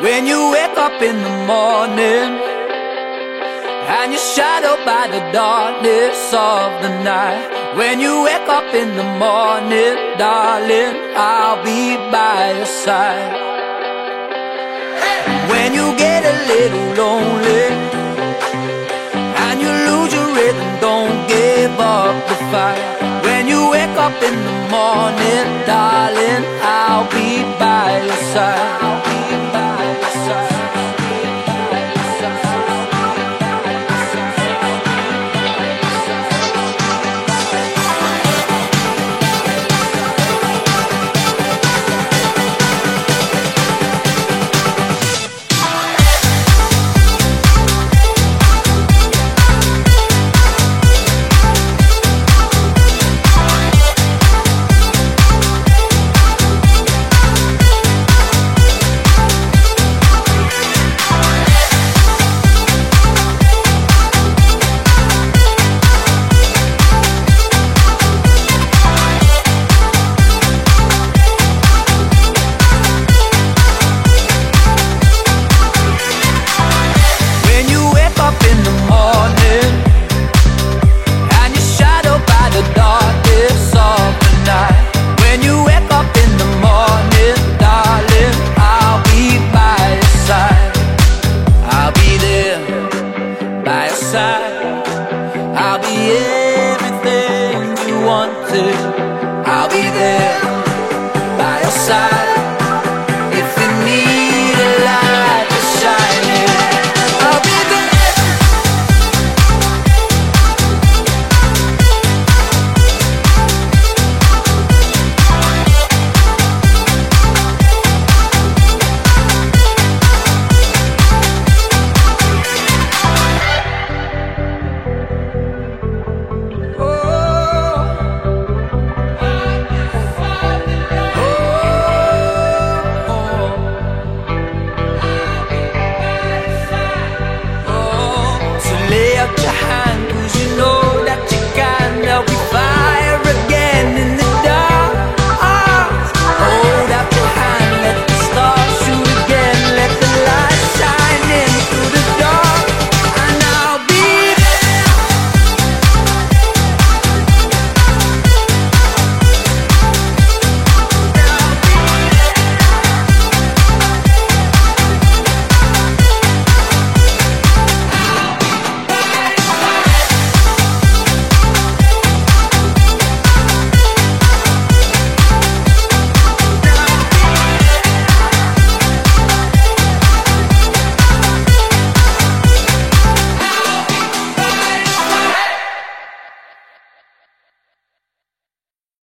When you wake up in the morning And you're shadowed by the darkness of the night. When you wake up in the morning, darling I'll be by your side. When you get a little lonely And you lose your rhythm, don't give up the fight. When you wake up in the morning, darling, I'll be by your side. I'll be everything you wanted. I'll be there.